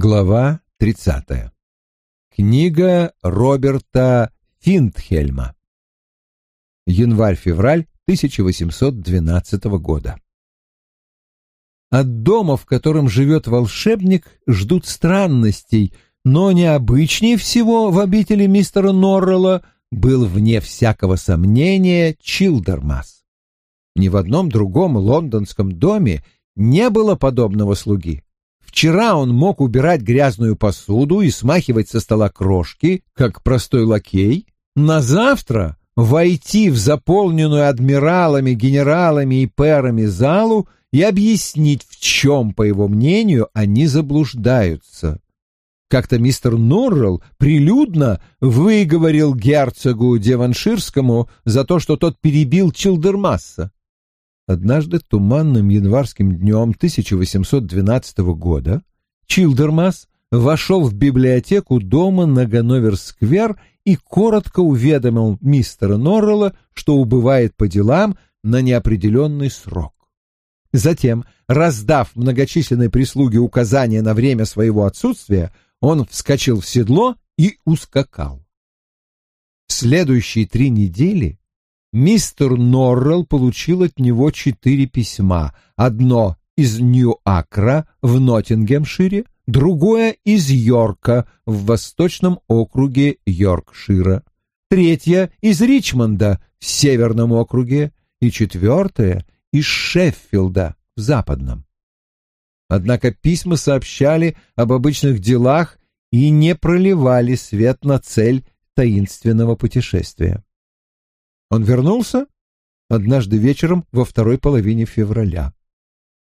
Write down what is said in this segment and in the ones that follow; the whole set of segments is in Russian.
Глава 30. Книга Роберта Финтхельма. Январь-февраль 1812 года. От дома, в котором живет волшебник, ждут странностей, но необычнее всего в обители мистера Норрелла был, вне всякого сомнения, Чилдермас. Ни в одном другом лондонском доме не было подобного слуги. Вчера он мог убирать грязную посуду и смахивать со стола крошки, как простой лакей. На завтра войти в заполненную адмиралами, генералами и перами залу и объяснить, в чем, по его мнению, они заблуждаются. Как-то мистер Норрелл прилюдно выговорил герцогу Деванширскому за то, что тот перебил Чилдермасса. Однажды туманным январским днем 1812 года Чилдермас вошел в библиотеку дома на Ганновер-сквер и коротко уведомил мистера Норрелла, что убывает по делам на неопределенный срок. Затем, раздав многочисленной прислуге указания на время своего отсутствия, он вскочил в седло и ускакал. В следующие три недели мистер Норрелл получил от него четыре письма. Одно из Нью-Акра в Ноттингемшире, другое из Йорка в восточном округе Йоркшира, третье из Ричмонда в северном округе и четвертое из Шеффилда в западном. Однако письма сообщали об обычных делах и не проливали свет на цель таинственного путешествия. Он вернулся однажды вечером во второй половине февраля.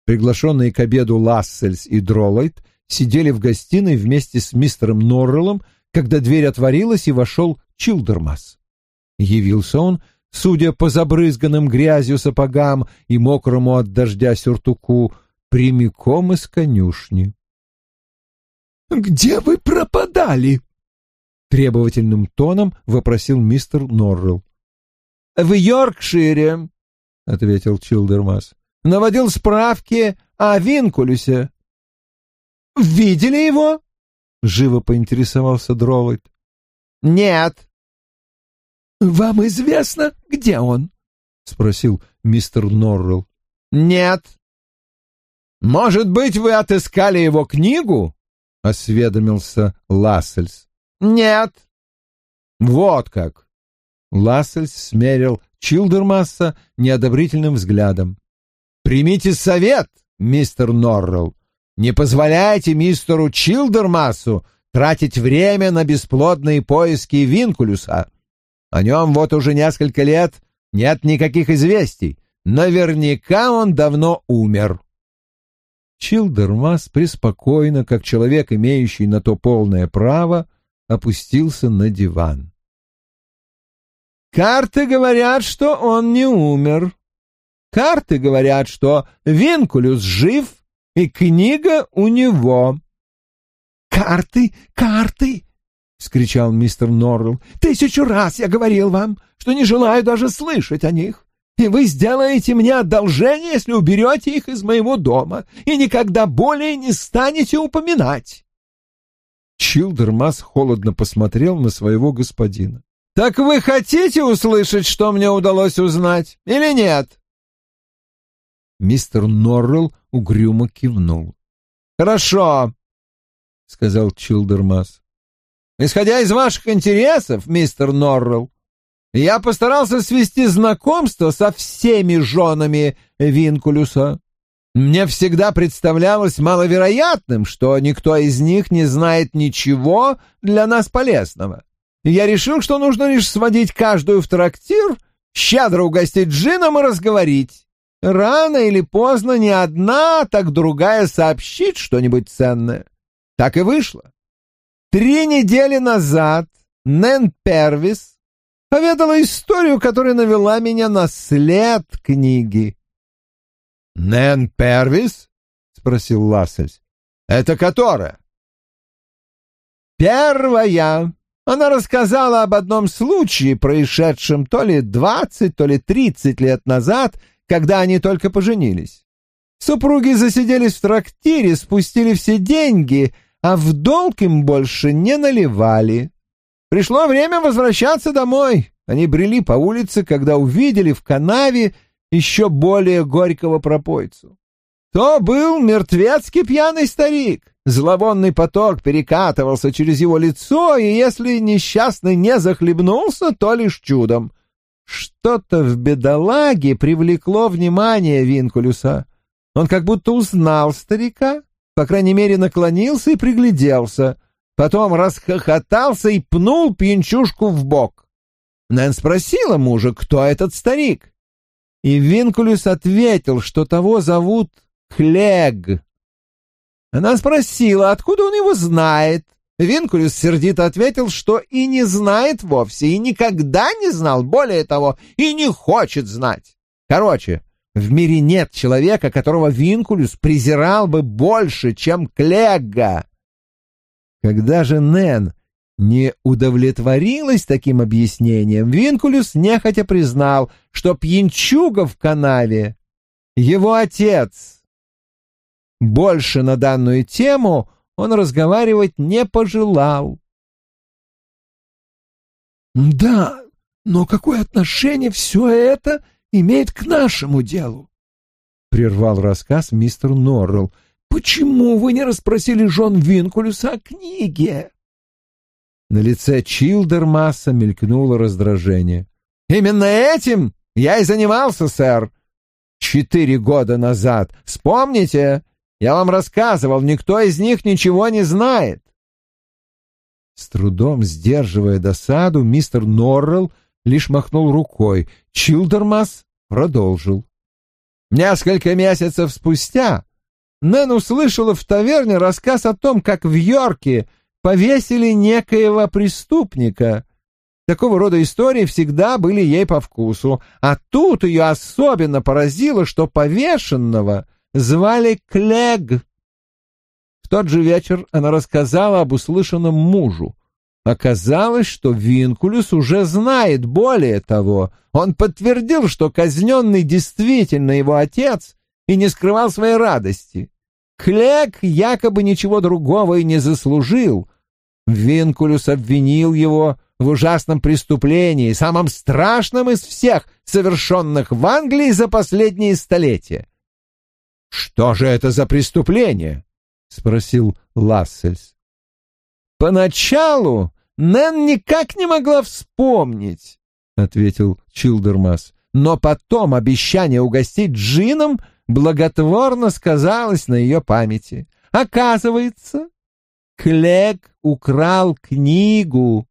Приглашенные к обеду Лассельс и Дролайт сидели в гостиной вместе с мистером Норреллом, когда дверь отворилась и вошел Чилдермас. Явился он, судя по забрызганным грязью сапогам и мокрому от дождя сюртуку, прямиком из конюшни. «Где вы пропадали?» — требовательным тоном вопросил мистер Норрелл. В Йоркшире, — ответил Чилдермас. — Наводил справки о Винкулюсе. — Видели его? — живо поинтересовался Дроллайт. — Нет. — Вам известно, где он? — спросил мистер Норрелл. — Нет. — Может быть, вы отыскали его книгу? — осведомился Лассельс. — Нет. — Вот как. Лассельс смерил Чилдермасса неодобрительным взглядом. «Примите совет, мистер Норрелл. Не позволяйте мистеру Чилдермассу тратить время на бесплодные поиски Винкулюса. О нем вот уже несколько лет нет никаких известий. Наверняка он давно умер». Чилдермас преспокойно, как человек, имеющий на то полное право, опустился на диван. Карты говорят, что он не умер. Карты говорят, что Винкулюс жив, и книга у него. «Карты, карты!» — вскричал мистер Норрелл. «Тысячу раз я говорил вам, что не желаю даже слышать о них. И вы сделаете мне одолжение, если уберете их из моего дома и никогда более не станете упоминать». Чилдермас холодно посмотрел на своего господина. «Так вы хотите услышать, что мне удалось узнать, или нет?» Мистер Норрелл угрюмо кивнул. «Хорошо», — сказал Чилдермас. «Исходя из ваших интересов, мистер Норрелл, я постарался свести знакомство со всеми женами Винкулюса. Мне всегда представлялось маловероятным, что никто из них не знает ничего для нас полезного я решил, что нужно лишь сводить каждую в трактир, щедро угостить джином и разговорить. Рано или поздно не одна, так другая сообщит что-нибудь ценное. Так и вышло. Три недели назад Нэн Первис поведала историю, которая навела меня на след книги. «Нэн Первис?» — спросил Лассельс. «Это которая?» «Первая», она рассказала об одном случае, происшедшем то ли двадцать, то ли тридцать лет назад, когда они только поженились. Супруги засиделись в трактире, спустили все деньги, а в долг им больше не наливали. Пришло время возвращаться домой. Они брели по улице, когда увидели в канаве еще более горького пропойцу. То был мертвецкий пьяный старик. Зловонный поток перекатывался через его лицо, и если несчастный не захлебнулся, то лишь чудом. Что-то в бедолаге привлекло внимание Винкулюса. Он как будто узнал старика, по крайней мере, наклонился и пригляделся. Потом расхохотался и пнул пьянчушку в бок. Нэн спросила мужа, кто этот старик. И Винкулюс ответил, что того зовут Хлег. Она спросила, откуда он его знает. Винкулюс сердито ответил, что и не знает вовсе, и никогда не знал, более того, и не хочет знать. Короче, в мире нет человека, которого Винкулюс презирал бы больше, чем Клегга. Когда же Нэн не удовлетворилась таким объяснением, Винкулюс нехотя признал, что пьянчуга в канаве — его отец — больше на данную тему он разговаривать не пожелал. «Да, но какое отношение все это имеет к нашему делу?» — прервал рассказ мистер Норрелл. «Почему вы не расспросили Жон Винкулюса о книге?» На лице Чилдермасса мелькнуло раздражение. «Именно этим я и занимался, сэр, четыре года назад. Вспомните, я вам рассказывал, никто из них ничего не знает. С трудом сдерживая досаду, мистер Норрелл лишь махнул рукой. Чилдермас продолжил. Несколько месяцев спустя Нэн услышала в таверне рассказ о том, как в Йорке повесили некоего преступника. Такого рода истории всегда были ей по вкусу, а тут ее особенно поразило, что повешенного — звали Клег. В тот же вечер она рассказала об услышанном мужу. Оказалось, что Винкулюс уже знает более того. Он подтвердил, что казненный действительно его отец и не скрывал своей радости. Клег якобы ничего другого и не заслужил. Винкулюс обвинил его в ужасном преступлении, самом страшном из всех, совершенных в Англии за последние столетия. «Что же это за преступление?» — спросил Лассельс. «Поначалу Нэн никак не могла вспомнить», — ответил Чилдермас. «Но потом обещание угостить джином благотворно сказалось на ее памяти. Оказывается, Клег украл книгу».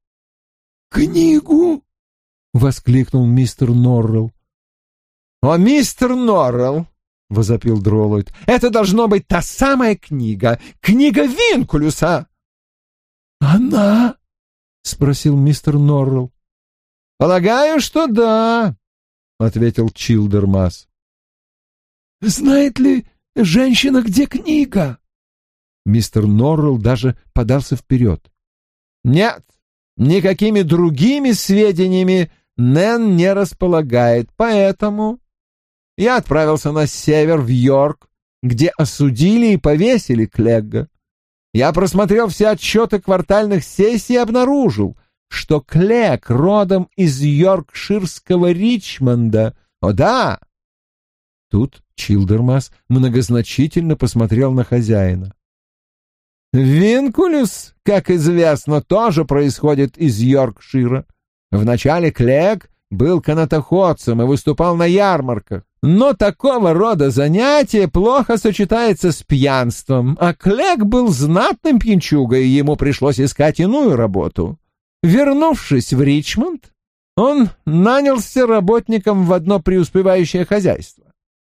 «Книгу?» — воскликнул мистер Норрелл. «О, мистер Норрелл, — возопил Дроллойд. «Это должно быть та самая книга, книга Винкулюса!» «Она?» — спросил мистер Норрелл. «Полагаю, что да», — ответил Чилдермас. «Знает ли женщина, где книга?» Мистер Норрелл даже подался вперед. «Нет, никакими другими сведениями Нэн не располагает, поэтому я отправился на север, в Йорк, где осудили и повесили Клегга. Я просмотрел все отчеты квартальных сессий и обнаружил, что Клег родом из йоркширского Ричмонда. О да! Тут Чилдермас многозначительно посмотрел на хозяина. Винкулюс, как известно, тоже происходит из Йоркшира. Вначале Клег был канатоходцем и выступал на ярмарках. Но такого рода занятие плохо сочетается с пьянством, а Клек был знатным пьянчугой, и ему пришлось искать иную работу. Вернувшись в Ричмонд, он нанялся работником в одно преуспевающее хозяйство.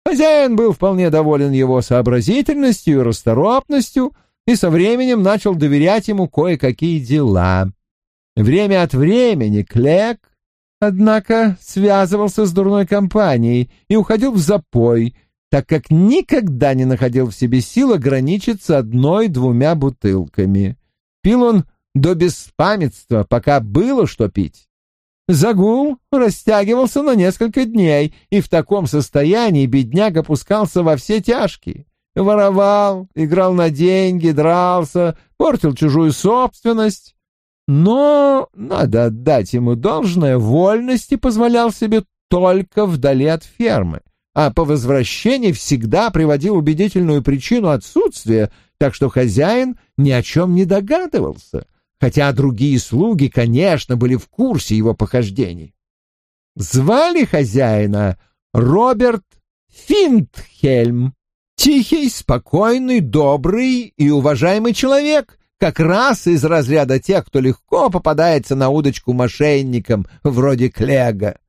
Хозяин был вполне доволен его сообразительностью и расторопностью и со временем начал доверять ему кое-какие дела. Время от времени Клек Однако связывался с дурной компанией и уходил в запой, так как никогда не находил в себе сил ограничиться одной-двумя бутылками. Пил он до беспамятства, пока было что пить. Загул растягивался на несколько дней, и в таком состоянии бедняк опускался во все тяжкие. воровал, играл на деньги, дрался, портил чужую собственность. Но, надо отдать ему должное, вольности позволял себе только вдали от фермы, а по возвращении всегда приводил убедительную причину отсутствия, так что хозяин ни о чем не догадывался, хотя другие слуги, конечно, были в курсе его похождений. Звали хозяина Роберт Финтхельм. Тихий, спокойный, добрый и уважаемый человек, как раз из разряда тех, кто легко попадается на удочку мошенникам, вроде Клега.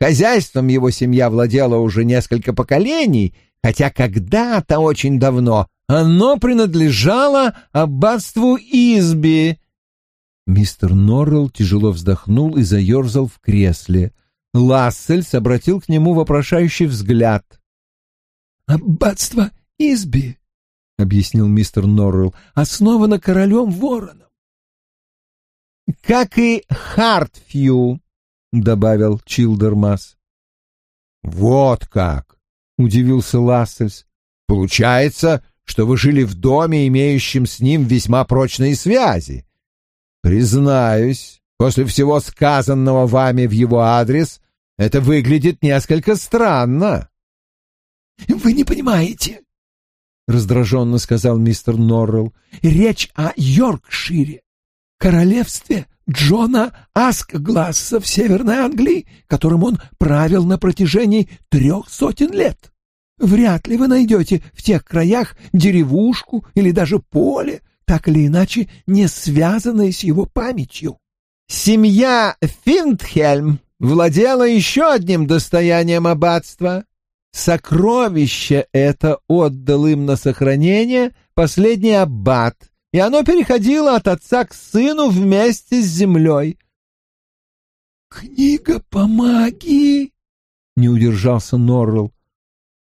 Хозяйством его семья владела уже несколько поколений, хотя когда-то очень давно оно принадлежало аббатству Изби. Мистер Норрелл тяжело вздохнул и заерзал в кресле. Лассельс обратил к нему вопрошающий взгляд. «Аббатство Изби», — объяснил мистер Норрелл, — «основано королем Вороном». «Как и Хартфью», — добавил Чилдермас. «Вот как!» — удивился Лассельс. «Получается, что вы жили в доме, имеющем с ним весьма прочные связи. Признаюсь, после всего сказанного вами в его адрес, это выглядит несколько странно». «Вы не понимаете», — раздраженно сказал мистер Норрелл. «Речь о Йоркшире, королевстве Джона Аскгласса в Северной Англии, которым он правил на протяжении трех сотен лет. Вряд ли вы найдете в тех краях деревушку или даже поле, так или иначе не связанное с его памятью. Семья Финтхельм владела еще одним достоянием аббатства. Сокровище это отдал им на сохранение последний аббат — и оно переходило от отца к сыну вместе с землей. «Книга по магии?» — не удержался Норрелл.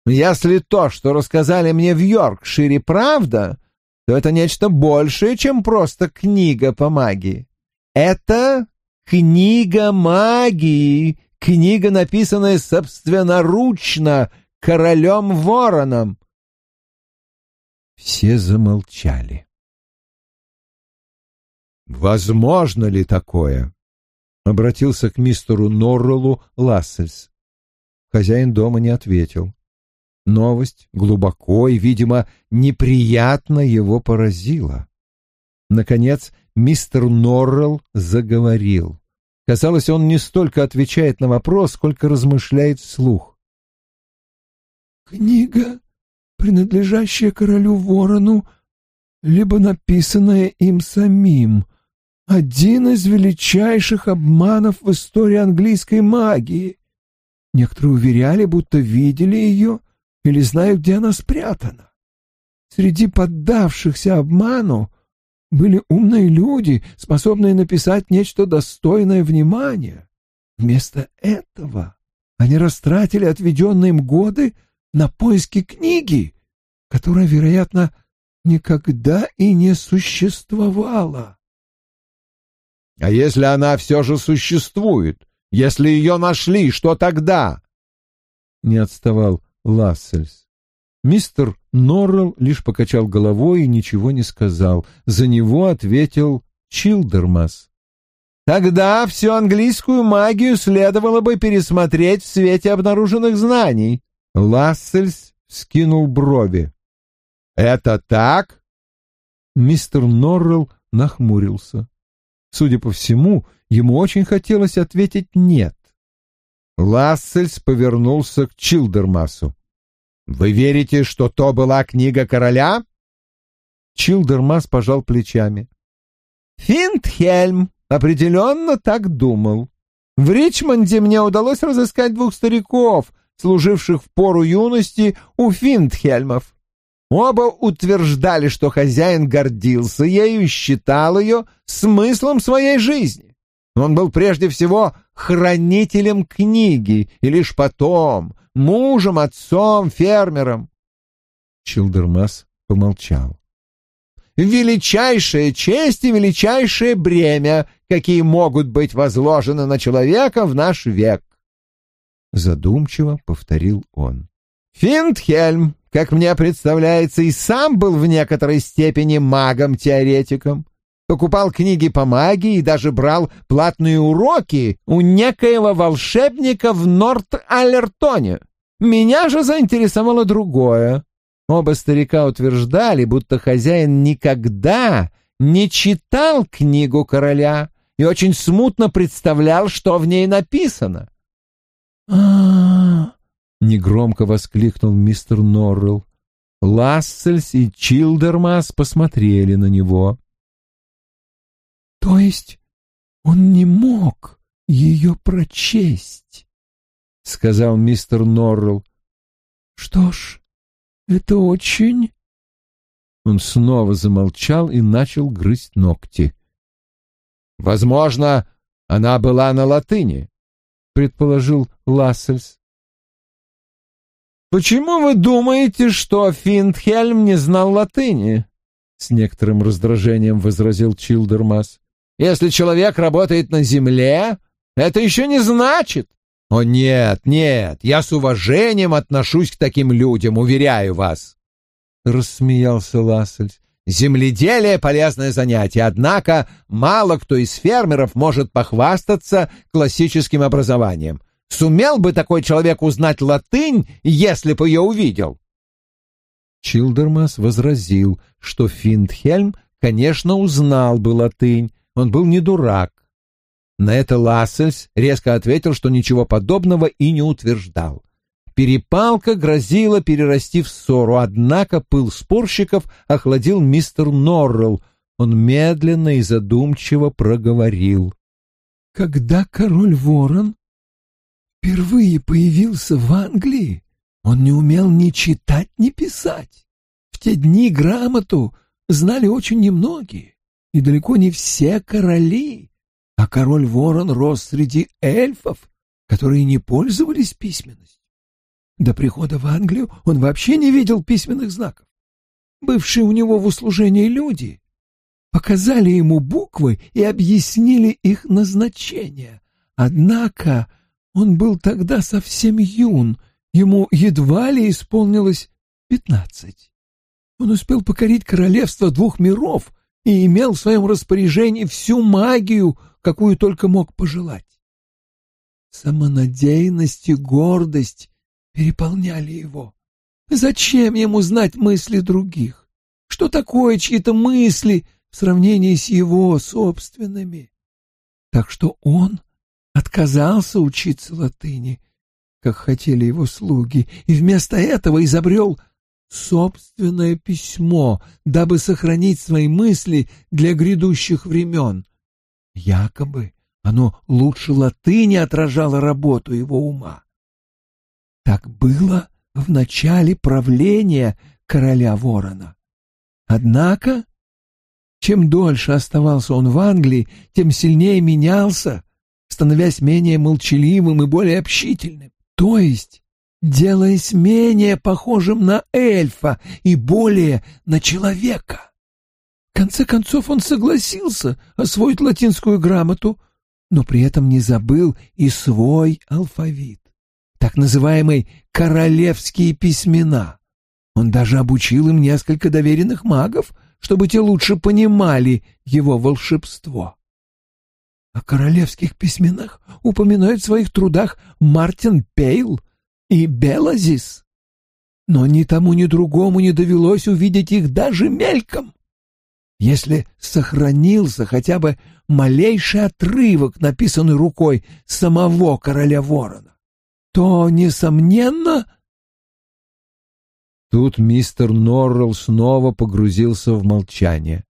«Если то, что рассказали мне в Йоркшире, правда, то это нечто большее, чем просто книга по магии. Это книга магии, книга, написанная собственноручно королем Вороном». Все замолчали. «Возможно ли такое?» — обратился к мистеру Норреллу Лассельс. Хозяин дома не ответил. Новость глубоко и, видимо, неприятно его поразила. Наконец, мистер Норрелл заговорил. Казалось, он не столько отвечает на вопрос, сколько размышляет вслух. «Книга, принадлежащая королю Ворону, либо написанная им самим», один из величайших обманов в истории английской магии. Некоторые уверяли, будто видели ее или знают, где она спрятана. Среди поддавшихся обману были умные люди, способные написать нечто достойное внимания. Вместо этого они растратили отведенные им годы на поиски книги, которая, вероятно, никогда и не существовала. А если она все же существует? Если ее нашли, что тогда? Не отставал Лассельс. Мистер Норрелл лишь покачал головой и ничего не сказал. За него ответил Чилдермас. Тогда всю английскую магию следовало бы пересмотреть в свете обнаруженных знаний. Лассельс скинул брови. «Это так?» Мистер Норрелл нахмурился. Судя по всему, ему очень хотелось ответить «нет». Лассельс повернулся к Чилдермасу. «Вы верите, что то была книга короля?» Чилдермас пожал плечами. «Финтхельм определенно так думал. В Ричмонде мне удалось разыскать двух стариков, служивших в пору юности у Финтхельмов. Оба утверждали, что хозяин гордился ею и считал ее смыслом своей жизни. Он был прежде всего хранителем книги, и лишь потом мужем, отцом, фермером. Чилдермас помолчал. «Величайшая честь и величайшее бремя, какие могут быть возложены на человека в наш век!» Задумчиво повторил он. Финтхельм как мне представляется, и сам был в некоторой степени магом-теоретиком. Покупал книги по магии и даже брал платные уроки у некоего волшебника в Норт-Алертоне. Меня же заинтересовало другое. Оба старика утверждали, будто хозяин никогда не читал книгу короля и очень смутно представлял, что в ней написано. а негромко воскликнул мистер Норрелл. Лассельс и Чилдермас посмотрели на него. «То есть он не мог ее прочесть?» — сказал мистер Норрелл. «Что ж, это очень...» Он снова замолчал и начал грызть ногти. «Возможно, она была на латыни», — предположил Лассельс. «Почему вы думаете, что Финдхельм не знал латыни?» — с некоторым раздражением возразил Чилдермас. «Если человек работает на земле, это еще не значит, «О нет, нет, я с уважением отношусь к таким людям, уверяю вас!» Рассмеялся Лассельс. «Земледелие — полезное занятие, однако мало кто из фермеров может похвастаться классическим образованием. Сумел бы такой человек узнать латынь, если бы ее увидел?» Чилдермас возразил, что Финдхельм, конечно, узнал бы латынь, он был не дурак. На это Лассельс резко ответил, что ничего подобного и не утверждал. Перепалка грозила перерасти в ссору, однако пыл спорщиков охладил мистер Норрелл. Он медленно и задумчиво проговорил. «Когда король Ворон впервые появился в Англии, он не умел ни читать, ни писать. В те дни грамоту знали очень немногие, и далеко не все короли а король Ворон рос среди эльфов, которые не пользовались письменностью. До прихода в Англию он вообще не видел письменных знаков. Бывшие у него в услужении люди показали ему буквы и объяснили их назначение. Однако он был тогда совсем юн, ему едва ли исполнилось пятнадцать. Он успел покорить королевство двух миров и имел в своем распоряжении всю магию, какую только мог пожелать. Самонадеянность и гордость переполняли его. Зачем ему знать мысли других? Что такое чьи-то мысли в сравнении с его собственными? Так что он отказался учиться латыни, как хотели его слуги, и вместо этого изобрел собственное письмо, дабы сохранить свои мысли для грядущих времен. Якобы оно лучше латыни отражало работу его ума. Так было в начале правления короля Ворона. Однако, чем дольше оставался он в Англии, тем сильнее менялся, становясь менее молчаливым и более общительным. То есть делаясь менее похожим на эльфа и более на человека. В конце концов он согласился освоить латинскую грамоту, но при этом не забыл и свой алфавит, так называемый королевские письмена. Он даже обучил им несколько доверенных магов, чтобы те лучше понимали его волшебство. О королевских письменах упоминает в своих трудах Мартин Пейл, и Белазис. Но ни тому, ни другому не довелось увидеть их даже мельком. Если сохранился хотя бы малейший отрывок, написанный рукой самого короля ворона, то, несомненно... Тут мистер Норрелл снова погрузился в молчание.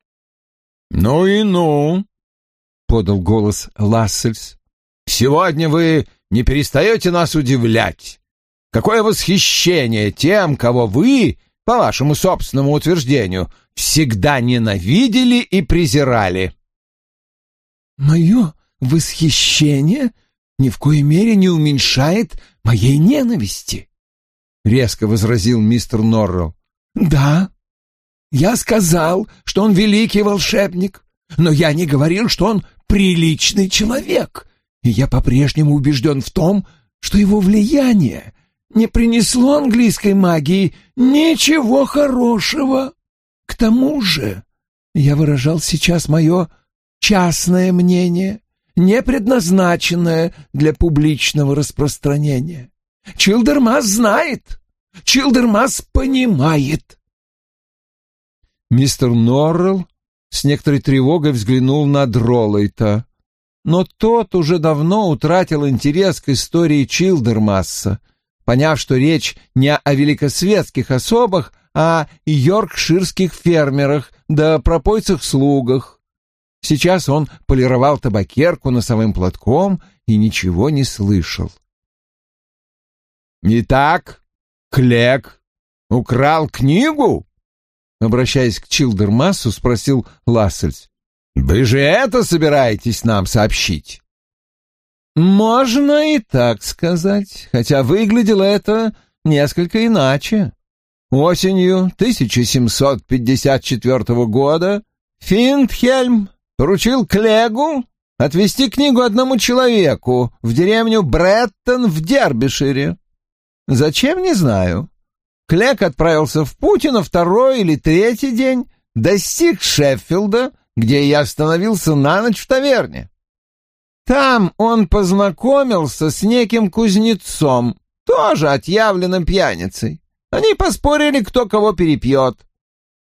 «Ну и ну!» — подал голос Лассельс. «Сегодня вы не перестаете нас удивлять. Какое восхищение тем, кого вы, по вашему собственному утверждению, всегда ненавидели и презирали. Мое восхищение ни в коей мере не уменьшает моей ненависти, — резко возразил мистер Норрелл. Да, я сказал, что он великий волшебник, но я не говорил, что он приличный человек, и я по-прежнему убежден в том, что его влияние не принесло английской магии ничего хорошего. К тому же я выражал сейчас мое частное мнение, не предназначенное для публичного распространения. Чилдермас знает, Чилдермас понимает. Мистер Норрелл с некоторой тревогой взглянул на Дроллайта, но тот уже давно утратил интерес к истории Чилдермасса, поняв, что речь не о великосветских особах, а о йоркширских фермерах да пропойцах-слугах. Сейчас он полировал табакерку носовым платком и ничего не слышал. «Итак, Клек украл книгу?» Обращаясь к Чилдермассу, спросил Лассельс. «Вы же это собираетесь нам сообщить?» «Можно и так сказать, хотя выглядело это несколько иначе. Осенью 1754 года Финтхельм поручил Клегу отвезти книгу одному человеку в деревню Бреттон в Дербишире. Зачем, не знаю. Клек отправился в путь и на второй или третий день достиг Шеффилда, где я остановился на ночь в таверне. Там он познакомился с неким кузнецом, тоже отъявленным пьяницей. Они поспорили, кто кого перепьет.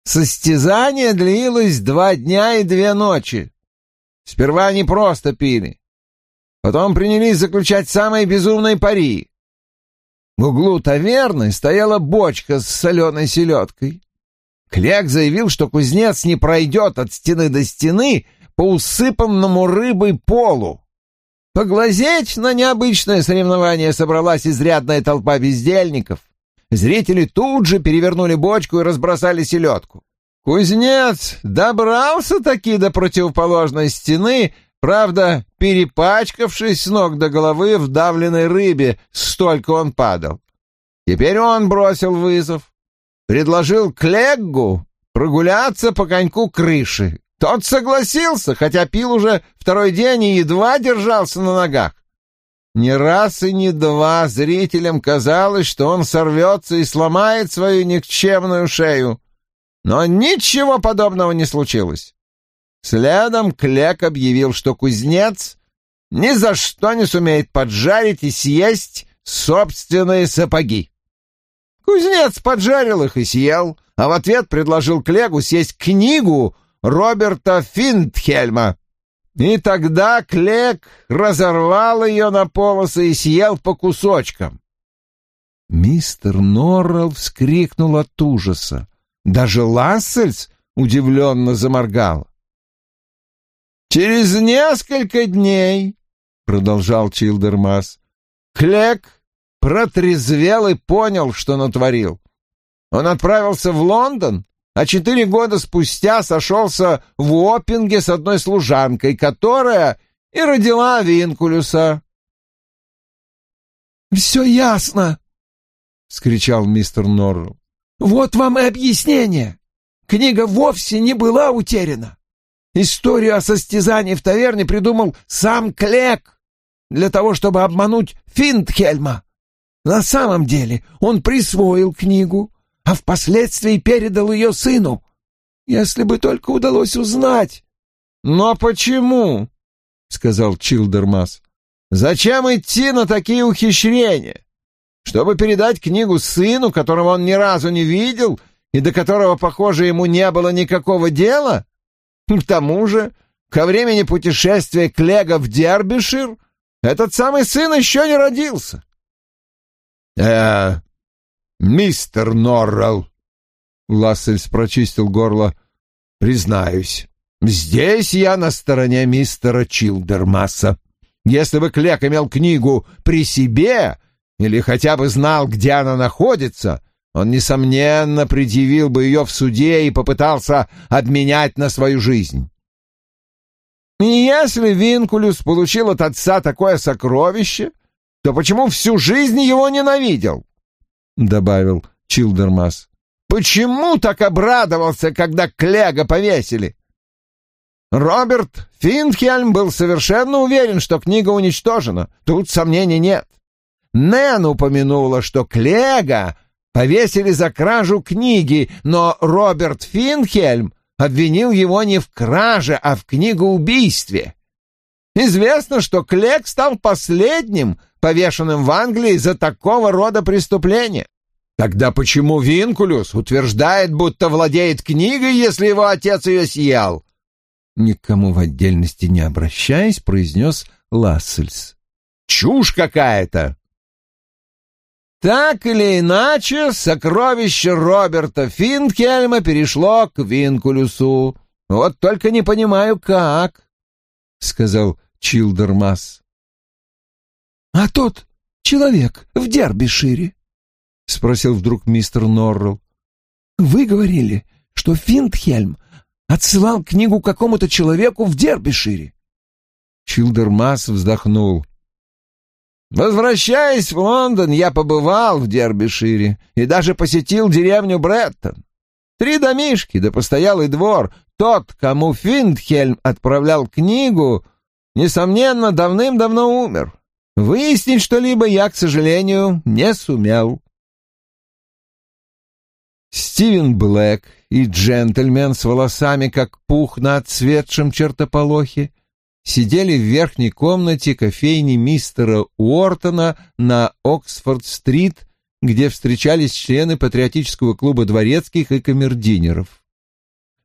Состязание длилось два дня и две ночи. Сперва они просто пили. Потом принялись заключать самые безумные пари. В углу таверны стояла бочка с соленой селедкой. Кляк заявил, что кузнец не пройдет от стены до стены по усыпанному рыбой полу. Поглазеть на необычное соревнование собралась изрядная толпа бездельников. Зрители тут же перевернули бочку и разбросали селедку. Кузнец добрался таки до противоположной стены, правда, перепачкавшись с ног до головы в давленной рыбе, столько он падал. Теперь он бросил вызов. Предложил Клеггу прогуляться по коньку крыши. Тот согласился, хотя пил уже второй день и едва держался на ногах. Не раз и не два зрителям казалось, что он сорвется и сломает свою никчемную шею. Но ничего подобного не случилось. Следом Клек объявил, что кузнец ни за что не сумеет поджарить и съесть собственные сапоги. Кузнец поджарил их и съел, а в ответ предложил Клегу съесть книгу Роберта Финтхельма. И тогда Клек разорвал ее на полосы и съел по кусочкам. Мистер Норрелл вскрикнул от ужаса. Даже Лассельс удивленно заморгал. «Через несколько дней», — продолжал Чилдермас, — «Клек протрезвел и понял, что натворил. Он отправился в Лондон а четыре года спустя сошелся в Оппинге с одной служанкой, которая и родила Винкулюса. «Все ясно!» — скричал мистер Норрелл. «Вот вам и объяснение. Книга вовсе не была утеряна. Историю о состязании в таверне придумал сам Клек для того, чтобы обмануть Финтхельма. На самом деле он присвоил книгу, а впоследствии передал ее сыну. Если бы только удалось узнать. — Но почему? — сказал Чилдермас. — Зачем идти на такие ухищрения? Чтобы передать книгу сыну, которого он ни разу не видел и до которого, похоже, ему не было никакого дела? К тому же, ко времени путешествия Клега в Дербишир этот самый сын еще не родился. — Э, мистер Норрелл!» Лассельс прочистил горло. «Признаюсь, здесь я на стороне мистера Чилдермасса. Если бы Клек имел книгу при себе или хотя бы знал, где она находится, он, несомненно, предъявил бы ее в суде и попытался обменять на свою жизнь. И если Винкулюс получил от отца такое сокровище, то почему всю жизнь его ненавидел? Добавил Чилдермас. Почему так обрадовался, когда Клега повесили? Роберт Финхельм был совершенно уверен, что книга уничтожена. Тут сомнений нет. Нэн упомянула, что Клега повесили за кражу книги, но Роберт Финхельм обвинил его не в краже, а в книгоубийстве. Известно, что Клег стал последним, повешенным в Англии за такого рода преступления. Тогда почему Винкулюс утверждает, будто владеет книгой, если его отец ее съел? Никому в отдельности не обращаясь, произнес Лассельс. Чушь какая-то! Так или иначе, сокровище Роберта Финкельма перешло к Винкулюсу. Вот только не понимаю, как, — сказал Чилдермас. — А тот человек в Дербишире? — спросил вдруг мистер Норрелл. — Вы говорили, что Финтхельм отсылал книгу какому-то человеку в Дербишире. Чилдермас вздохнул. Возвращаясь в Лондон, я побывал в Дербишире и даже посетил деревню Бреттон. Три домишки да постоялый двор. Тот, кому Финдхельм отправлял книгу, несомненно, давным-давно умер. Выяснить что-либо я, к сожалению, не сумел. Стивен Блэк и джентльмен с волосами, как пух на отцветшем чертополохе, сидели в верхней комнате кофейни мистера Уортона на Оксфорд-стрит, где встречались члены патриотического клуба дворецких и камердинеров.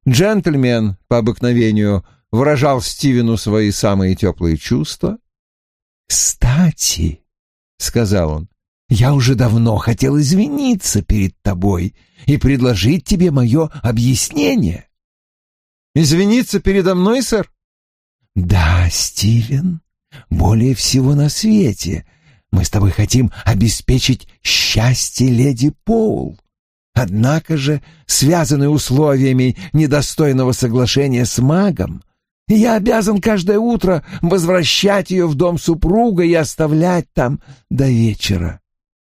Джентльмен, по обыкновению, выражал Стивену свои самые теплые чувства. «Кстати», — сказал он, — «я уже давно хотел извиниться перед тобой и предложить тебе мое объяснение». «Извиниться передо мной, сэр?» Да, Стивен, более всего на свете мы с тобой хотим обеспечить счастье леди Поул. Однако же, связанный условиями недостойного соглашения с магом, я обязан каждое утро возвращать ее в дом супруга и оставлять там до вечера.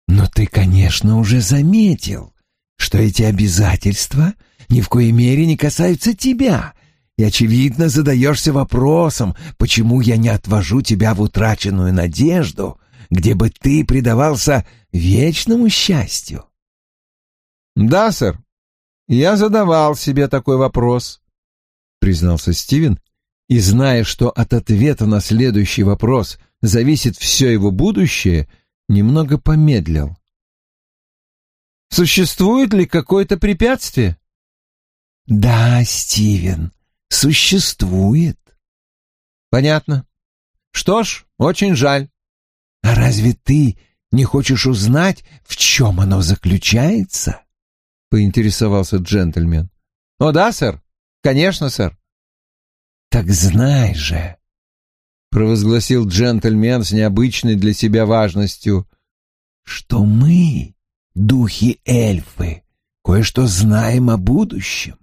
Но ты, конечно, уже заметил, что эти обязательства ни в коей мере не касаются тебя, и, очевидно, задаешься вопросом, почему я не отвожу тебя в утраченную надежду, где бы ты предавался вечному счастью. «Да, сэр, я задавал себе такой вопрос», — признался Стивен, и, зная, что от ответа на следующий вопрос зависит все его будущее, немного помедлил. «Существует ли какое-то препятствие?» «Да, Стивен, существует. Понятно. Что ж, очень жаль. А разве ты не хочешь узнать, в чем оно заключается? Поинтересовался джентльмен. О да, сэр. Конечно, сэр. Так знай же, провозгласил джентльмен с необычной для себя важностью, что мы, духи-эльфы, кое-что знаем о будущем.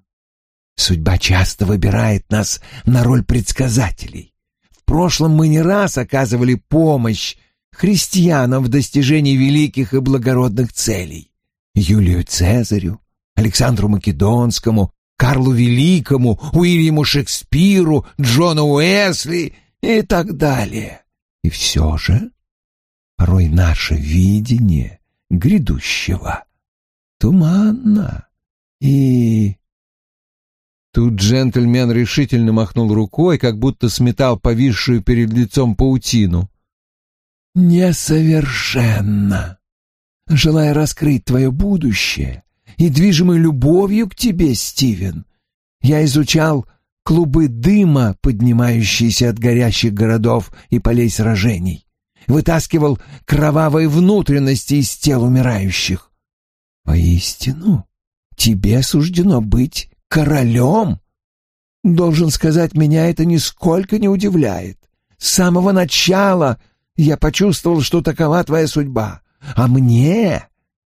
Судьба часто выбирает нас на роль предсказателей. В прошлом мы не раз оказывали помощь христианам в достижении великих и благородных целей. Юлию Цезарю, Александру Македонскому, Карлу Великому, Уильяму Шекспиру, Джону Уэсли и так далее. И все же порой наше видение грядущего туманно и Тут джентльмен решительно махнул рукой, как будто сметал повисшую перед лицом паутину. «Несовершенно. Желая раскрыть твое будущее и движимой любовью к тебе, Стивен, я изучал клубы дыма, поднимающиеся от горящих городов и полей сражений, вытаскивал кровавые внутренности из тел умирающих. Поистину, тебе суждено быть королем? Должен сказать, меня это нисколько не удивляет. С самого начала я почувствовал, что такова твоя судьба, а мне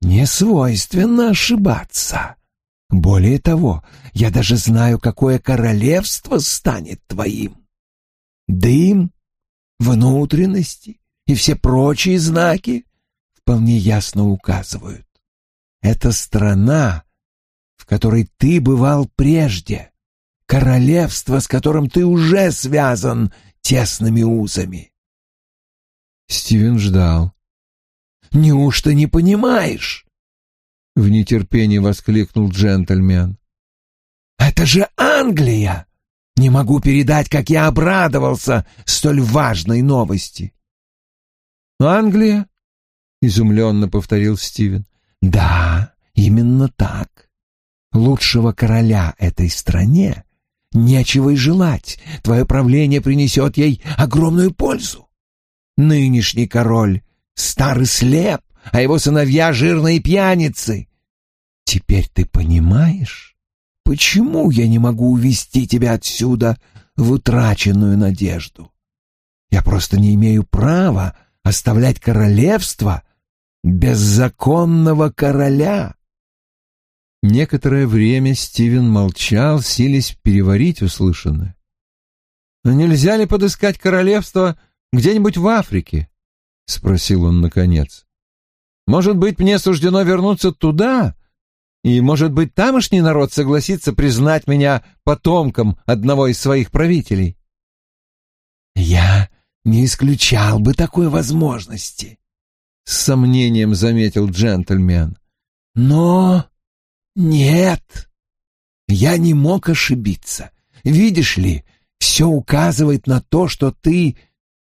не свойственно ошибаться. Более того, я даже знаю, какое королевство станет твоим. Дым, внутренности и все прочие знаки вполне ясно указывают. Это страна, в которой ты бывал прежде, королевство, с которым ты уже связан тесными узами. Стивен ждал. Неужто не понимаешь?» В нетерпении воскликнул джентльмен. «Это же Англия! Не могу передать, как я обрадовался столь важной новости!» «Англия?» — изумленно повторил Стивен. «Да, именно так. Лучшего короля этой стране нечего и желать. Твое правление принесет ей огромную пользу. Нынешний король старый слеп, а его сыновья жирные пьяницы. Теперь ты понимаешь, почему я не могу увести тебя отсюда в утраченную надежду? Я просто не имею права оставлять королевство без законного короля. Некоторое время Стивен молчал, силясь переварить услышанное. «Но нельзя ли подыскать королевство где-нибудь в Африке?» — спросил он наконец. «Может быть, мне суждено вернуться туда, и, может быть, тамошний народ согласится признать меня потомком одного из своих правителей?» «Я не исключал бы такой возможности», — с сомнением заметил джентльмен. «Но нет, я не мог ошибиться. Видишь ли, все указывает на то, что ты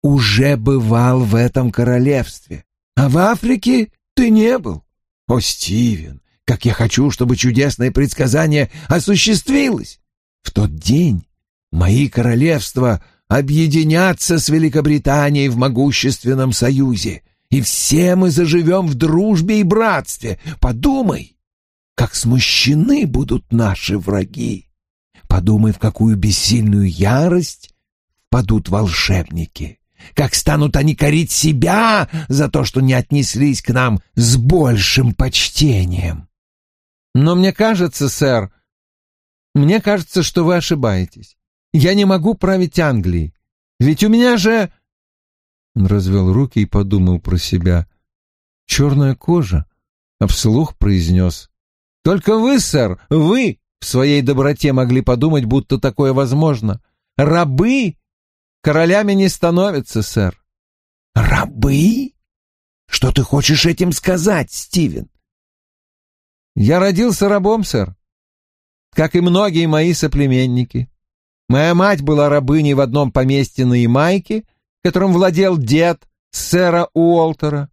уже бывал в этом королевстве, а в Африке ты не был. О, Стивен, как я хочу, чтобы чудесное предсказание осуществилось. В тот день мои королевства объединятся с Великобританией в могущественном союзе, и все мы заживем в дружбе и братстве. Подумай, как смущены будут наши враги. Подумай, в какую бессильную ярость падут волшебники как станут они корить себя за то, что не отнеслись к нам с большим почтением. Но мне кажется, сэр, мне кажется, что вы ошибаетесь. Я не могу править Англией, ведь у меня же...» Он развел руки и подумал про себя. «Черная кожа», а вслух произнес. «Только вы, сэр, вы в своей доброте могли подумать, будто такое возможно. Рабы Королями не становятся, сэр. Рабы? Что ты хочешь этим сказать, Стивен? Я родился рабом, сэр, как и многие мои соплеменники. Моя мать была рабыней в одном поместье на Ямайке, которым владел дед сэра Уолтера.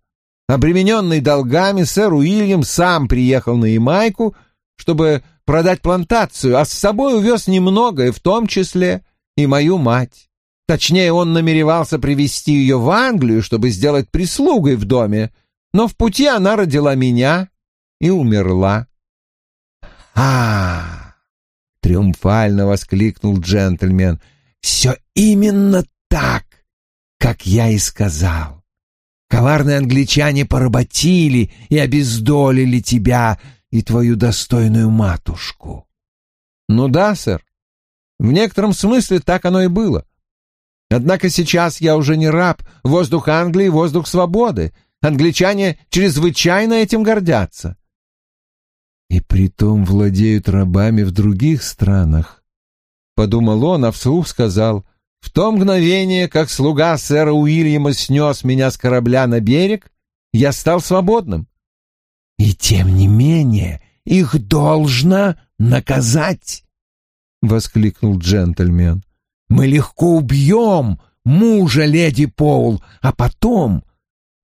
Обремененный долгами, сэр Уильям сам приехал на Ямайку, чтобы продать плантацию, а с собой увез немногое, в том числе и мою мать. Точнее, он намеревался привести ее в Англию, чтобы сделать прислугой в доме, но в пути она родила меня и умерла. а, триумфально воскликнул джентльмен. «Все именно так, как я и сказал. Коварные англичане поработили и обездолили тебя и твою достойную матушку». «Ну да, сэр. В некотором смысле так оно и было. Однако сейчас я уже не раб. Воздух Англии — воздух свободы. Англичане чрезвычайно этим гордятся. И притом владеют рабами в других странах. Подумал он, а вслух сказал, «В то мгновение, как слуга сэра Уильяма снес меня с корабля на берег, я стал свободным». «И тем не менее их должно наказать», — воскликнул джентльмен. Мы легко убьем мужа леди Поул, а потом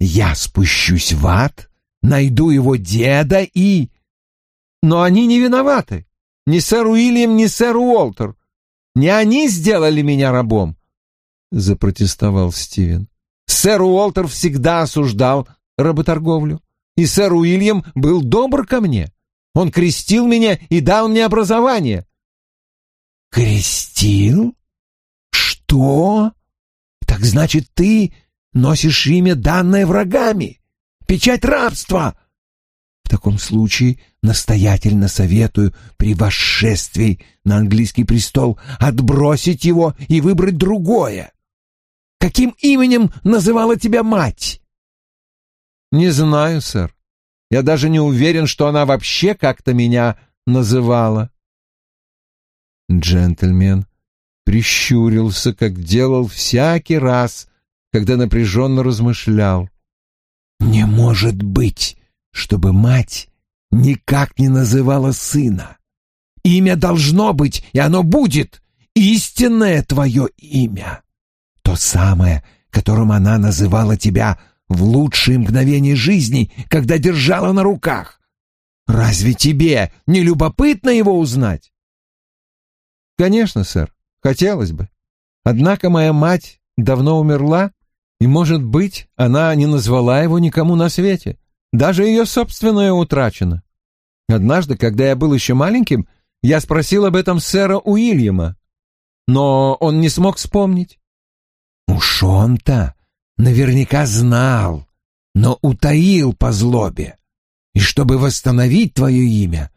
я спущусь в ад, найду его деда и... Но они не виноваты. Ни сэр Уильям, ни сэр Уолтер. Не они сделали меня рабом, — запротестовал Стивен. Сэр Уолтер всегда осуждал работорговлю, и сэр Уильям был добр ко мне. Он крестил меня и дал мне образование. «Крестил?» «Что? Так значит, ты носишь имя, данное врагами? Печать рабства!» В таком случае настоятельно советую при восшествии на английский престол отбросить его и выбрать другое. Каким именем называла тебя мать? Не знаю, сэр. Я даже не уверен, что она вообще как-то меня называла. Джентльмен прищурился, как делал всякий раз, когда напряженно размышлял. Не может быть, чтобы мать никак не называла сына. Имя должно быть, и оно будет. Истинное твое имя. То самое, которым она называла тебя в лучшие мгновения жизни, когда держала на руках. Разве тебе не любопытно его узнать? Конечно, сэр, хотелось бы. Однако моя мать давно умерла, и, может быть, она не назвала его никому на свете. Даже ее собственное утрачено. Однажды, когда я был еще маленьким, я спросил об этом сэра Уильяма, но он не смог вспомнить. Уж он-то наверняка знал, но утаил по злобе. И чтобы восстановить твое имя,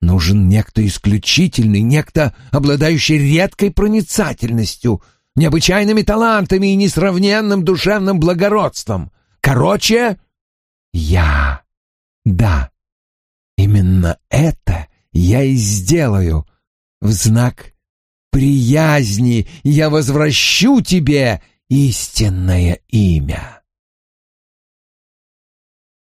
нужен некто исключительный, некто, обладающий редкой проницательностью, необычайными талантами и несравненным душевным благородством. Короче, я. Да, именно это я и сделаю. В знак приязни я возвращу тебе истинное имя.